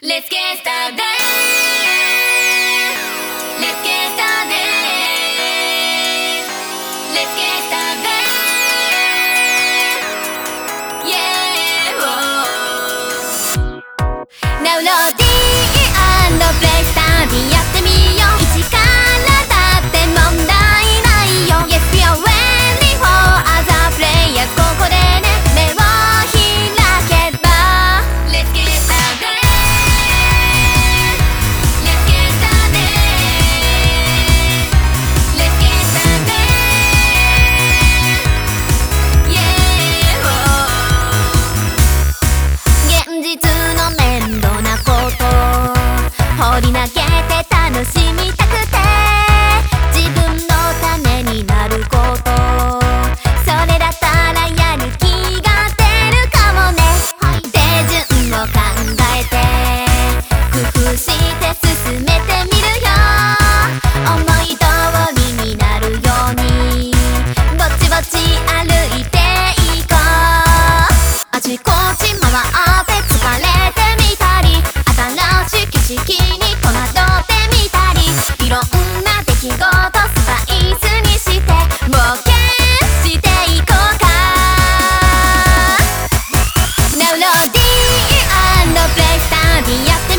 Let's get started. ち歩いていこう。ちれてみたりしにってみたりいろんなスパイスにしてしていこうか。Now no D&B やって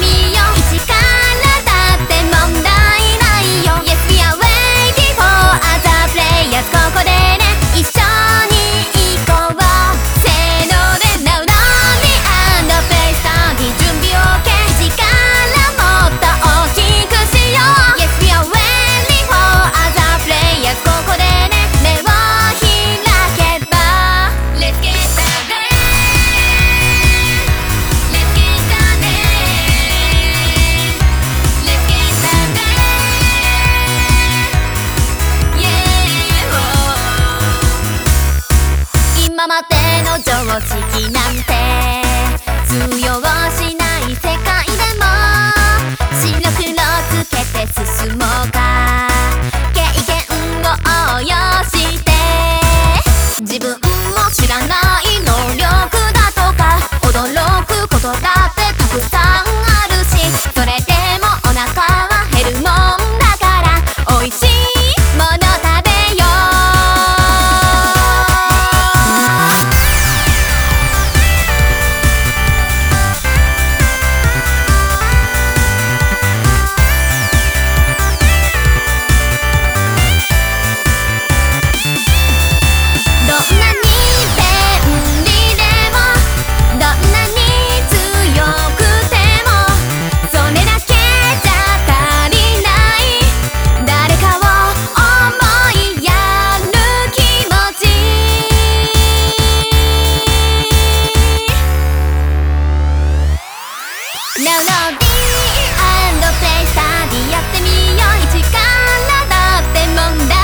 ての常識なんて通用しない世界でも白黒つけて進むやってみよう。一からだってもんだ。